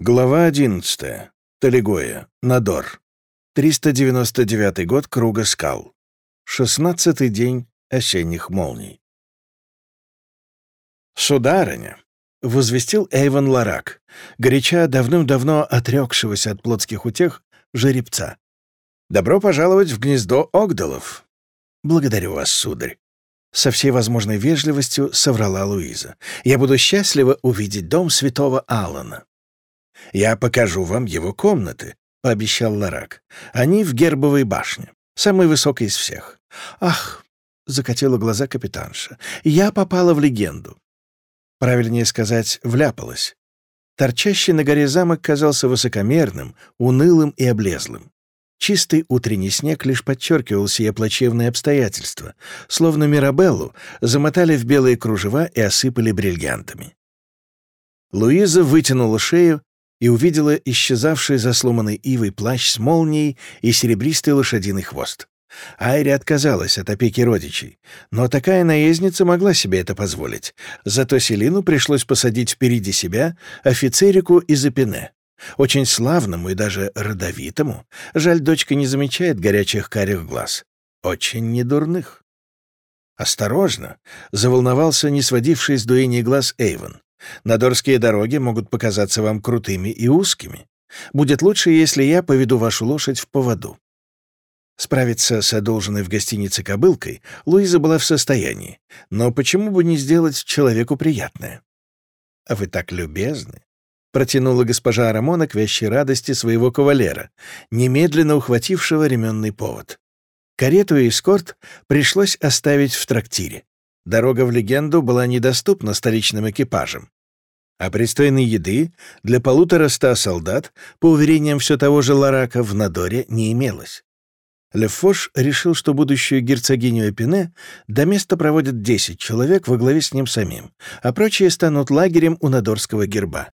Глава 11. Талигоя. Надор. 399 год Круга скал. 16 день осенних молний. «Сударыня», — возвестил Эйвен Ларак, горяча давным-давно отрекшегося от плотских утех жеребца. «Добро пожаловать в гнездо Огдалов». «Благодарю вас, сударь». Со всей возможной вежливостью соврала Луиза. «Я буду счастлива увидеть дом святого Алана». «Я покажу вам его комнаты», — пообещал Ларак. «Они в гербовой башне, самой высокой из всех». «Ах!» — закатила глаза капитанша. «Я попала в легенду». Правильнее сказать, вляпалась. Торчащий на горе замок казался высокомерным, унылым и облезлым. Чистый утренний снег лишь подчеркивал сие плачевные обстоятельства, словно Мирабеллу замотали в белые кружева и осыпали бриллиантами. Луиза вытянула шею и увидела исчезавший за сломанной ивой плащ с молнией и серебристый лошадиный хвост. Айри отказалась от опеки родичей, но такая наездница могла себе это позволить. Зато Селину пришлось посадить впереди себя офицерику из Эпине. Очень славному и даже родовитому. Жаль, дочка не замечает горячих карих глаз. Очень недурных. «Осторожно!» — заволновался не сводивший с дуэни глаз Эйвен. Надорские дороги могут показаться вам крутыми и узкими. Будет лучше, если я поведу вашу лошадь в поводу». Справиться с одолженной в гостинице кобылкой Луиза была в состоянии, но почему бы не сделать человеку приятное? «А вы так любезны!» — протянула госпожа Рамона к вящей радости своего кавалера, немедленно ухватившего ременный повод. Карету и эскорт пришлось оставить в трактире. Дорога в легенду была недоступна столичным экипажам. А пристойной еды для полутора ста солдат, по уверениям все того же Ларака, в Надоре не имелось. Лефош решил, что будущую герцогиню Эпине до места проводят 10 человек во главе с ним самим, а прочие станут лагерем у Надорского герба.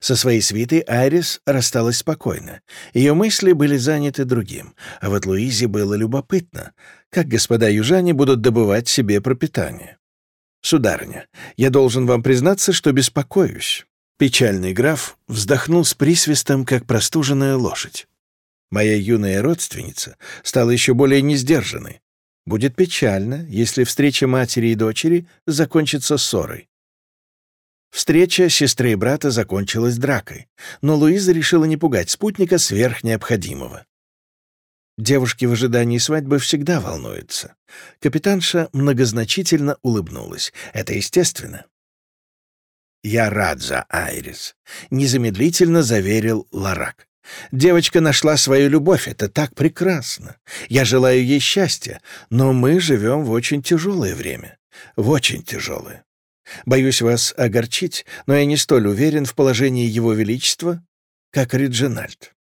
Со своей свитой Айрис рассталась спокойно. Ее мысли были заняты другим, а вот Луизе было любопытно, как господа южане будут добывать себе пропитание. «Сударыня, я должен вам признаться, что беспокоюсь». Печальный граф вздохнул с присвистом, как простуженная лошадь. Моя юная родственница стала еще более несдержанной. Будет печально, если встреча матери и дочери закончится ссорой. Встреча сестры и брата закончилась дракой, но Луиза решила не пугать спутника сверх необходимого. Девушки в ожидании свадьбы всегда волнуются. Капитанша многозначительно улыбнулась. Это естественно. «Я рад за Айрис», — незамедлительно заверил Ларак. «Девочка нашла свою любовь, это так прекрасно. Я желаю ей счастья, но мы живем в очень тяжелое время. В очень тяжелое. Боюсь вас огорчить, но я не столь уверен в положении Его Величества, как Риджинальд.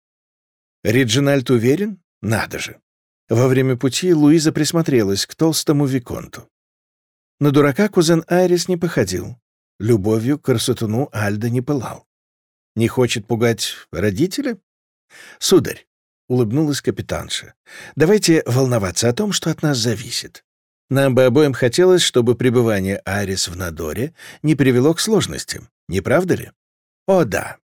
Риджинальд уверен? Надо же. Во время пути Луиза присмотрелась к толстому Виконту. На дурака кузен Айрис не походил. Любовью к красотуну Альда не пылал. Не хочет пугать родителя? Сударь, — улыбнулась капитанша, — давайте волноваться о том, что от нас зависит. Нам бы обоим хотелось, чтобы пребывание Арис в Надоре не привело к сложностям, не правда ли? О, да.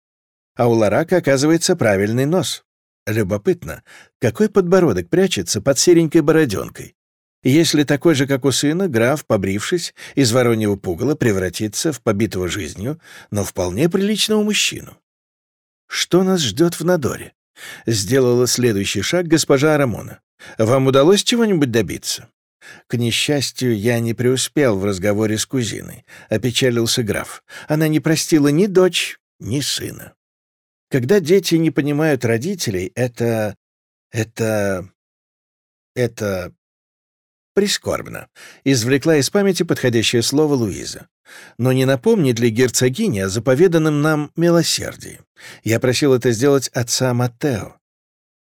А у Ларака, оказывается, правильный нос. Любопытно, какой подбородок прячется под серенькой бороденкой. Если такой же, как у сына, граф, побрившись, из вороньего пугала превратится в побитого жизнью, но вполне приличного мужчину. Что нас ждет в Надоре? Сделала следующий шаг госпожа Рамона. Вам удалось чего-нибудь добиться? К несчастью, я не преуспел в разговоре с кузиной, опечалился граф. Она не простила ни дочь, ни сына. Когда дети не понимают родителей, это... это... это... прискорбно. Извлекла из памяти подходящее слово Луиза. Но не напомнит ли герцогиня о заповеданном нам милосердии? Я просил это сделать отца Маттео.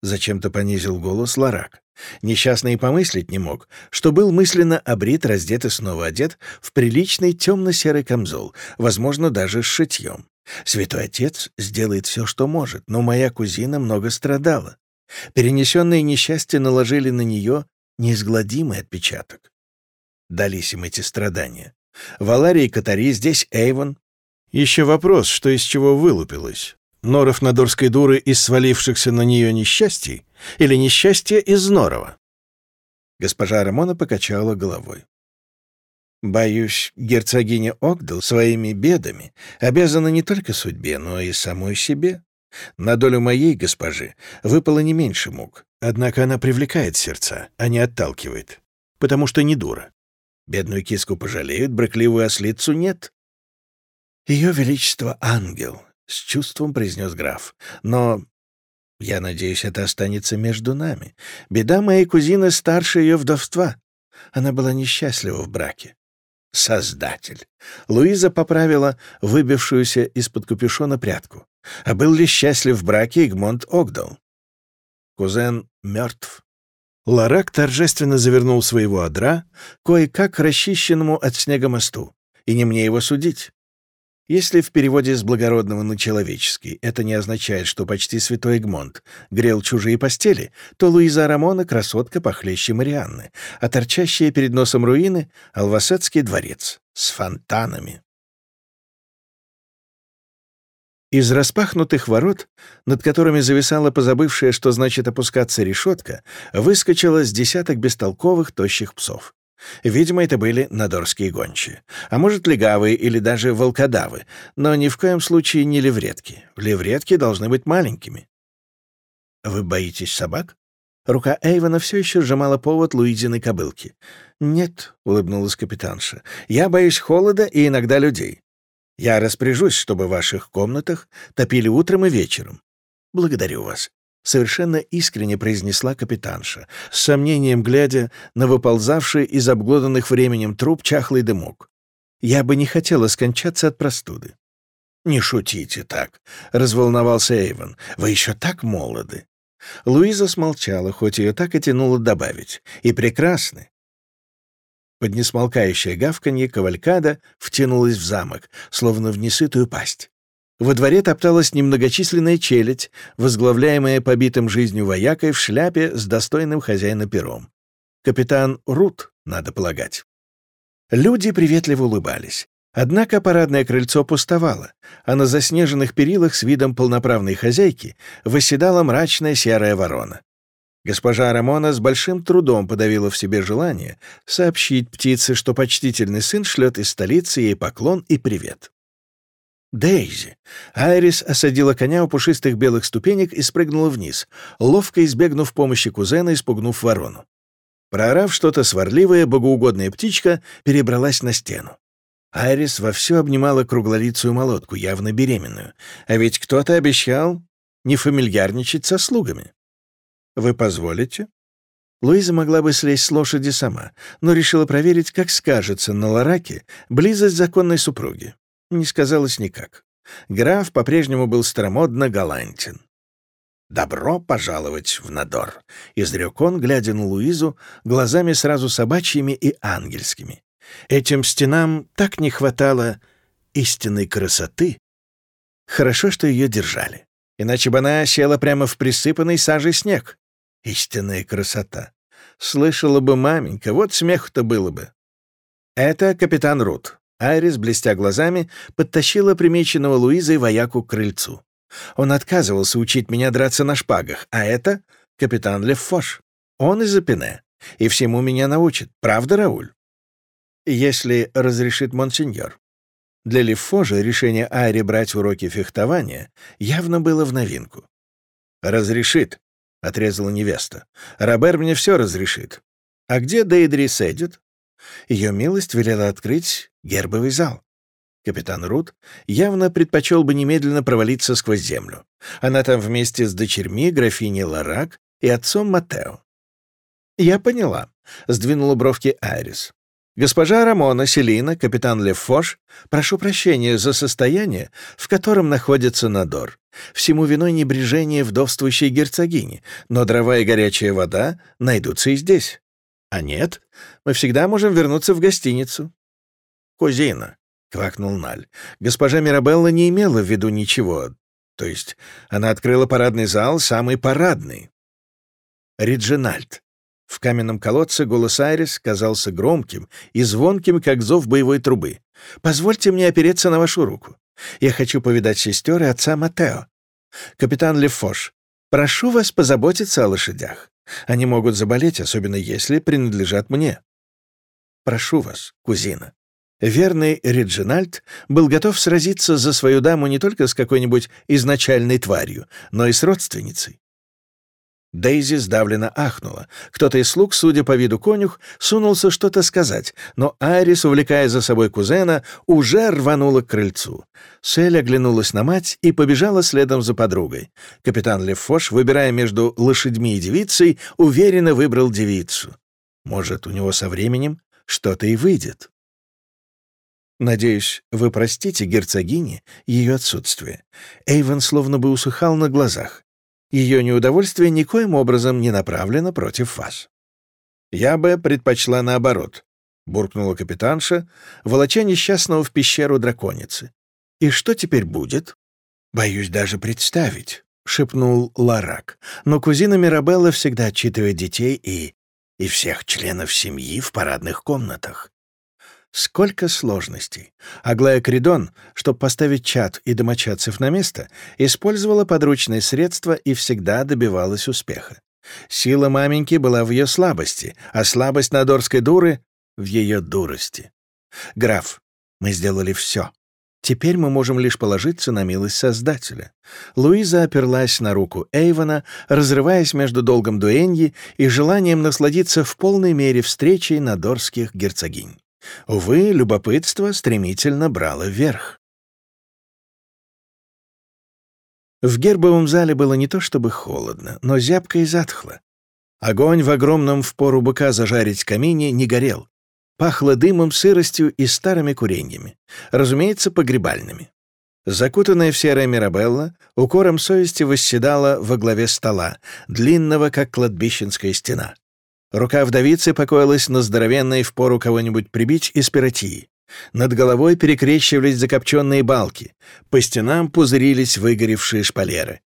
Зачем-то понизил голос Ларак. Несчастный и помыслить не мог, что был мысленно обрит, раздет и снова одет в приличный темно-серый камзол, возможно, даже с шитьем. Святой Отец сделает все, что может, но моя кузина много страдала. Перенесенные несчастья наложили на нее неизгладимый отпечаток. Дались им эти страдания. В Аларии Катари, здесь Эйвон. Еще вопрос, что из чего вылупилось. Норов надорской дуры из свалившихся на нее несчастий или несчастье из Норова? Госпожа Рамона покачала головой. Боюсь, герцогиня Огдал своими бедами обязана не только судьбе, но и самой себе. На долю моей госпожи выпало не меньше мук, однако она привлекает сердца, а не отталкивает, потому что не дура. Бедную киску пожалеют, брыкливую ослицу нет. Ее Величество — ангел, — с чувством произнес граф. Но я надеюсь, это останется между нами. Беда моей кузины старше ее вдовства. Она была несчастлива в браке. Создатель. Луиза поправила выбившуюся из-под капюшона прядку. А был ли счастлив в браке Игмонт Огдал? Кузен мертв. Ларак торжественно завернул своего одра кое-как расчищенному от снега мосту. И не мне его судить. Если в переводе с благородного на человеческий это не означает, что почти святой Эгмонт грел чужие постели, то Луиза Рамона — красотка похлеще Марианны, а торчащая перед носом руины — Алвасетский дворец с фонтанами. Из распахнутых ворот, над которыми зависала позабывшая, что значит опускаться решетка, выскочило с десяток бестолковых тощих псов. Видимо, это были надорские гончие. А может, легавые или даже волкодавы, но ни в коем случае не левретки. Левретки должны быть маленькими. «Вы боитесь собак?» Рука Эйвона все еще сжимала повод Луизиной кобылки. «Нет», — улыбнулась капитанша, — «я боюсь холода и иногда людей. Я распоряжусь, чтобы в ваших комнатах топили утром и вечером. Благодарю вас. — совершенно искренне произнесла капитанша, с сомнением глядя на выползавший из обглоданных временем труп чахлый дымок. «Я бы не хотела скончаться от простуды». «Не шутите так», — разволновался Эйвен. «Вы еще так молоды». Луиза смолчала, хоть ее так и тянуло добавить. «И прекрасны». Под несмолкающее гавканье кавалькада втянулась в замок, словно в несытую пасть. Во дворе топталась немногочисленная челядь, возглавляемая побитым жизнью воякой в шляпе с достойным хозяина пером. Капитан Рут, надо полагать. Люди приветливо улыбались. Однако парадное крыльцо пустовало, а на заснеженных перилах с видом полноправной хозяйки восседала мрачная серая ворона. Госпожа Рамона с большим трудом подавила в себе желание сообщить птице, что почтительный сын шлет из столицы ей поклон и привет. Дейзи. Айрис осадила коня у пушистых белых ступенек и спрыгнула вниз, ловко избегнув помощи кузена и спугнув ворону. Проорав что-то сварливое, богоугодная птичка перебралась на стену. Айрис вовсю обнимала круглолицую молотку, явно беременную. А ведь кто-то обещал не фамильярничать со слугами. «Вы позволите?» Луиза могла бы слезть с лошади сама, но решила проверить, как скажется на Лараке близость законной супруги не сказалось никак. Граф по-прежнему был старомодно галантен. «Добро пожаловать в Надор», — изрек он, глядя на Луизу, глазами сразу собачьими и ангельскими. Этим стенам так не хватало истинной красоты. Хорошо, что ее держали. Иначе бы она села прямо в присыпанный сажей снег. Истинная красота. Слышала бы маменька, вот смех-то было бы. Это капитан Рут. Айрис, блестя глазами, подтащила примеченного Луизой вояку к крыльцу. Он отказывался учить меня драться на шпагах, а это капитан Лефош. Он из Апене, и всему меня научит. Правда, Рауль? Если разрешит монсеньор. Для Лефожа решение Айри брать уроки фехтования явно было в новинку. «Разрешит», — отрезала невеста. «Робер мне все разрешит. А где Дейдри Седит?» Ее милость велела открыть гербовый зал. Капитан Рут явно предпочел бы немедленно провалиться сквозь землю. Она там вместе с дочерьми, графиней Ларак и отцом Матео. «Я поняла», — сдвинула бровки Айрис. «Госпожа Рамона, Селина, капитан Лефош, прошу прощения за состояние, в котором находится Надор. Всему виной небрежение вдовствующей герцогини, но дрова и горячая вода найдутся и здесь. А нет, мы всегда можем вернуться в гостиницу. «Кузина», — квакнул Наль, — «госпожа Мирабелла не имела в виду ничего. То есть она открыла парадный зал, самый парадный». «Реджинальд». В каменном колодце голос Айрис казался громким и звонким, как зов боевой трубы. «Позвольте мне опереться на вашу руку. Я хочу повидать сестер и отца Матео. «Капитан Лефош, прошу вас позаботиться о лошадях. Они могут заболеть, особенно если принадлежат мне. Прошу вас, кузина». Верный Реджинальд был готов сразиться за свою даму не только с какой-нибудь изначальной тварью, но и с родственницей. Дейзи сдавленно ахнула. Кто-то из слуг, судя по виду конюх, сунулся что-то сказать, но Айрис, увлекая за собой кузена, уже рванула к крыльцу. Сель оглянулась на мать и побежала следом за подругой. Капитан Лефош, выбирая между лошадьми и девицей, уверенно выбрал девицу. Может, у него со временем что-то и выйдет. Надеюсь, вы простите герцогине ее отсутствие. Эйвен словно бы усыхал на глазах. Ее неудовольствие никоим образом не направлено против вас. Я бы предпочла наоборот, — буркнула капитанша, волоча несчастного в пещеру драконицы. «И что теперь будет?» «Боюсь даже представить», — шепнул Ларак. «Но кузина Мирабелла всегда отчитывает детей и... и всех членов семьи в парадных комнатах. Сколько сложностей. Аглая Кридон, чтобы поставить чат и домочадцев на место, использовала подручные средства и всегда добивалась успеха. Сила маменьки была в ее слабости, а слабость надорской дуры — в ее дурости. «Граф, мы сделали все. Теперь мы можем лишь положиться на милость Создателя». Луиза оперлась на руку Эйвона, разрываясь между долгом дуэньи и желанием насладиться в полной мере встречей надорских герцогинь. Увы, любопытство стремительно брало вверх. В гербовом зале было не то чтобы холодно, но зябко и затхло. Огонь в огромном в пору быка зажарить камине не горел. Пахло дымом, сыростью и старыми куреньями. Разумеется, погребальными. Закутанная в серое Мирабелла, укором совести восседала во главе стола, длинного, как кладбищенская стена. Рука вдовицы покоилась на здоровенной впору кого-нибудь прибить из пиротии. Над головой перекрещивались закопченные балки. По стенам пузырились выгоревшие шпалеры.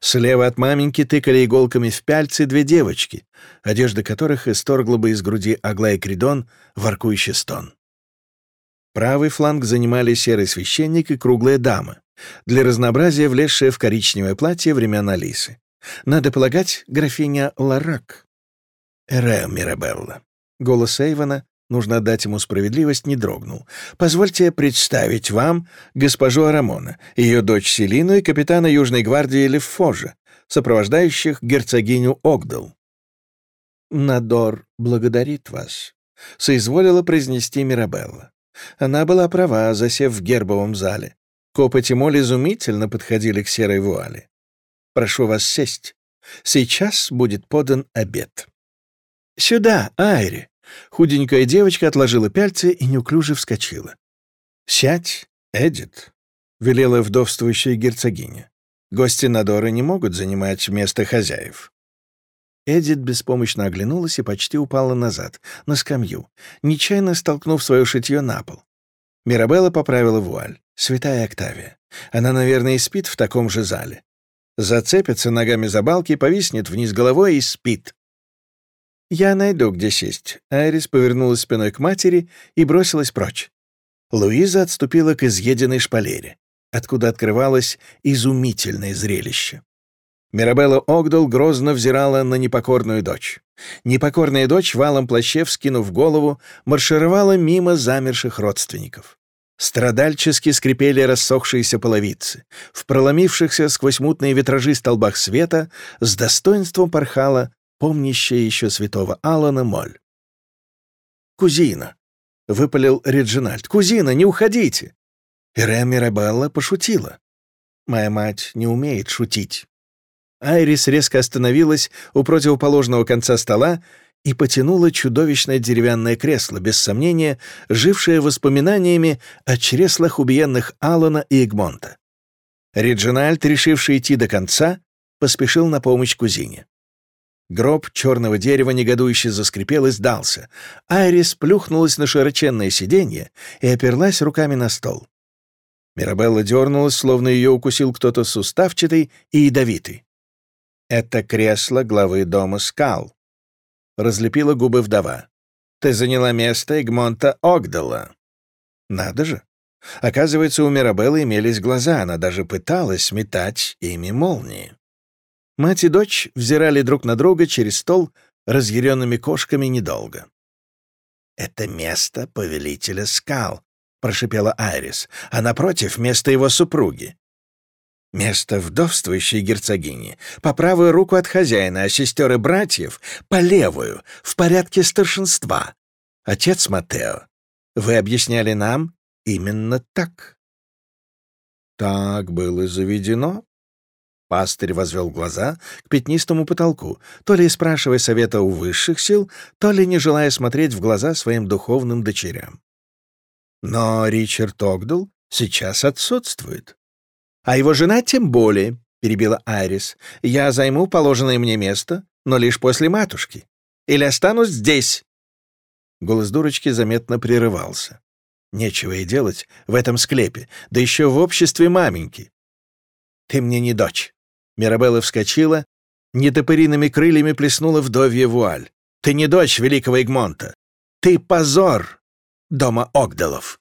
Слева от маменьки тыкали иголками в пяльцы две девочки, одежда которых исторгла бы из груди Аглая Кридон воркующий стон. Правый фланг занимали серый священник и круглая дама, для разнообразия влезшая в коричневое платье времен Алисы. Надо полагать, графиня Ларак. «Эрео Мирабелла». Голос Эйвона, нужно отдать ему справедливость, не дрогнул. «Позвольте представить вам госпожу Арамона, ее дочь Селину и капитана Южной гвардии Лефожа, сопровождающих герцогиню Огдал». «Надор благодарит вас», — соизволила произнести Мирабелла. Она была права, засев в гербовом зале. Копоть и моль изумительно подходили к серой вуале. «Прошу вас сесть. Сейчас будет подан обед». «Сюда, Айри!» Худенькая девочка отложила пяльцы и неуклюже вскочила. «Сядь, Эдит», — велела вдовствующая герцогиня. «Гости Надора не могут занимать место хозяев». Эдит беспомощно оглянулась и почти упала назад, на скамью, нечаянно столкнув свое шитье на пол. Мирабелла поправила вуаль. Святая Октавия. Она, наверное, и спит в таком же зале. Зацепится ногами за балки, повиснет вниз головой и спит. «Я найду, где сесть». Айрис повернулась спиной к матери и бросилась прочь. Луиза отступила к изъеденной шпалере, откуда открывалось изумительное зрелище. Мирабелла Огдал грозно взирала на непокорную дочь. Непокорная дочь, валом плаще, вскинув голову, маршировала мимо замерших родственников. Страдальчески скрипели рассохшиеся половицы. В проломившихся сквозь мутные витражи столбах света с достоинством порхала помнящая еще святого Алана Моль. «Кузина!» — выпалил Реджинальд. «Кузина, не уходите!» Ире Мирабелла пошутила. «Моя мать не умеет шутить». Айрис резко остановилась у противоположного конца стола и потянула чудовищное деревянное кресло, без сомнения, жившее воспоминаниями о чреслах убиенных Алана и Эгмонта. Реджинальд, решивший идти до конца, поспешил на помощь кузине. Гроб черного дерева негодующе заскрипел и сдался. Айрис плюхнулась на широченное сиденье и оперлась руками на стол. Мирабелла дернулась, словно ее укусил кто-то суставчатый и ядовитый. «Это кресло главы дома скал», — разлепила губы вдова. «Ты заняла место Эгмонта Огдала». «Надо же! Оказывается, у Мирабеллы имелись глаза, она даже пыталась метать ими молнии. Мать и дочь взирали друг на друга через стол разъяренными кошками недолго. «Это место повелителя скал», — прошипела Айрис, «а напротив — место его супруги. Место вдовствующей герцогини по правую руку от хозяина, а сестер и братьев — по левую, в порядке старшинства. Отец Матео, вы объясняли нам именно так». «Так было заведено?» Пастырь возвел глаза к пятнистому потолку, то ли спрашивая совета у высших сил, то ли не желая смотреть в глаза своим духовным дочерям. Но Ричард Огдал сейчас отсутствует. А его жена тем более, — перебила Айрис. Я займу положенное мне место, но лишь после матушки. Или останусь здесь. Голос дурочки заметно прерывался. Нечего и делать в этом склепе, да еще в обществе маменьки. Ты мне не дочь. Мирабелла вскочила, нетопыриными крыльями плеснула вдовья вуаль. «Ты не дочь великого Игмонта! Ты позор дома Огдалов!»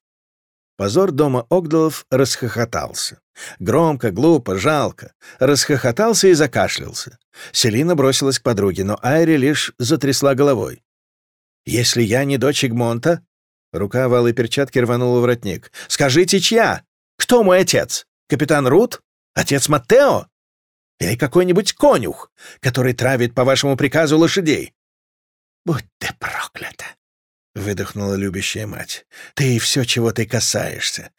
Позор дома Огдалов расхохотался. Громко, глупо, жалко. Расхохотался и закашлялся. Селина бросилась к подруге, но Айри лишь затрясла головой. «Если я не дочь Игмонта...» Рука в алой перчатке рванула воротник. «Скажите, чья? Кто мой отец? Капитан Рут? Отец Маттео? Или какой-нибудь конюх, который травит по вашему приказу лошадей?» «Будь ты проклята!» — выдохнула любящая мать. «Ты и все, чего ты касаешься.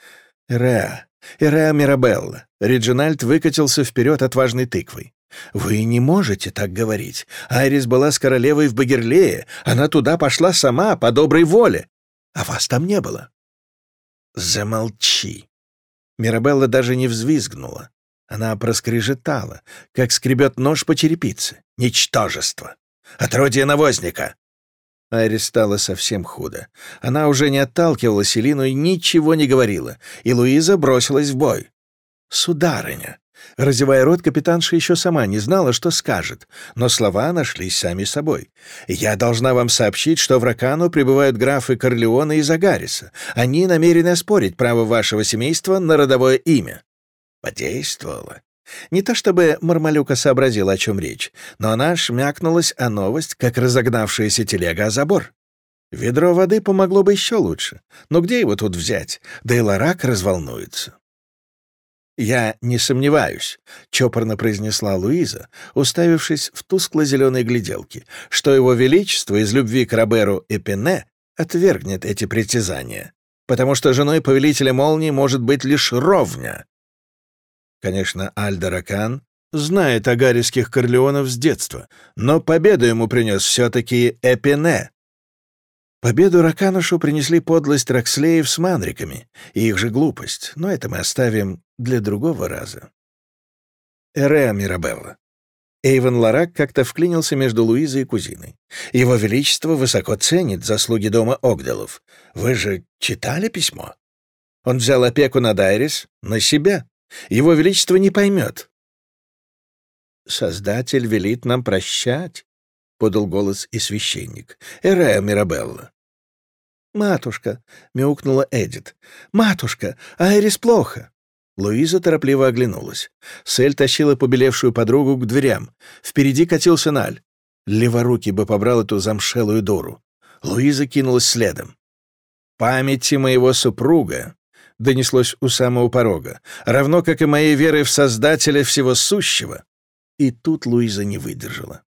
Реа, Иреа Мирабелла». Реджинальд выкатился вперед отважной тыквой. «Вы не можете так говорить. Айрис была с королевой в Багерлее. Она туда пошла сама, по доброй воле. А вас там не было». «Замолчи». Мирабелла даже не взвизгнула. Она проскрежетала, как скребет нож по черепице. Ничтожество! Отродье навозника! Айре стало совсем худо. Она уже не отталкивала Селину и ничего не говорила, и Луиза бросилась в бой. «Сударыня!» Разевая рот, капитанша еще сама не знала, что скажет, но слова нашлись сами собой. «Я должна вам сообщить, что в Ракану прибывают графы Корлеона и Загариса. Они намерены оспорить право вашего семейства на родовое имя. Подействовало. Не то чтобы Мармалюка сообразила, о чем речь, но она шмякнулась о новость, как разогнавшаяся телега о забор. Ведро воды помогло бы еще лучше. Но где его тут взять? Да и Ларак разволнуется. «Я не сомневаюсь», — чопорно произнесла Луиза, уставившись в тускло-зеленой гляделке, что его величество из любви к Роберу Эпине отвергнет эти притязания, потому что женой повелителя молнии может быть лишь ровня, Конечно, Альдеракан знает о гариских Корлеонов с детства, но победу ему принес все-таки Эпине. Победу Раканушу принесли подлость Рокслеев с манриками и их же глупость, но это мы оставим для другого раза. Эреа Мирабелла. Эйвен Ларак как-то вклинился между Луизой и кузиной. «Его Величество высоко ценит заслуги дома Огделов. Вы же читали письмо?» Он взял опеку над Айрис на себя. Его Величество не поймет. «Создатель велит нам прощать», — подал голос и священник. «Эрея Мирабелла». «Матушка», — мяукнула Эдит. «Матушка, Айрис плохо». Луиза торопливо оглянулась. Сель тащила побелевшую подругу к дверям. Впереди катился Наль. Леворукий бы побрал эту замшелую дуру. Луиза кинулась следом. «Памяти моего супруга донеслось у самого порога, равно как и моей веры в Создателя всего сущего. И тут Луиза не выдержала.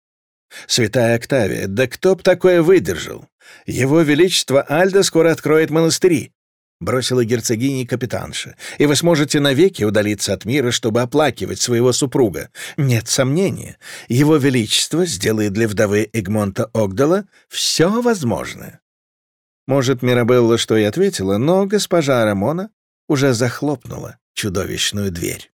«Святая Октавия, да кто б такое выдержал? Его Величество Альда скоро откроет монастыри», — бросила герцогиня капитанша, «и вы сможете навеки удалиться от мира, чтобы оплакивать своего супруга. Нет сомнения, Его Величество сделает для вдовы Эгмонта Огдала все возможное». Может, Мирабелла что и ответила, но госпожа Рамона уже захлопнула чудовищную дверь.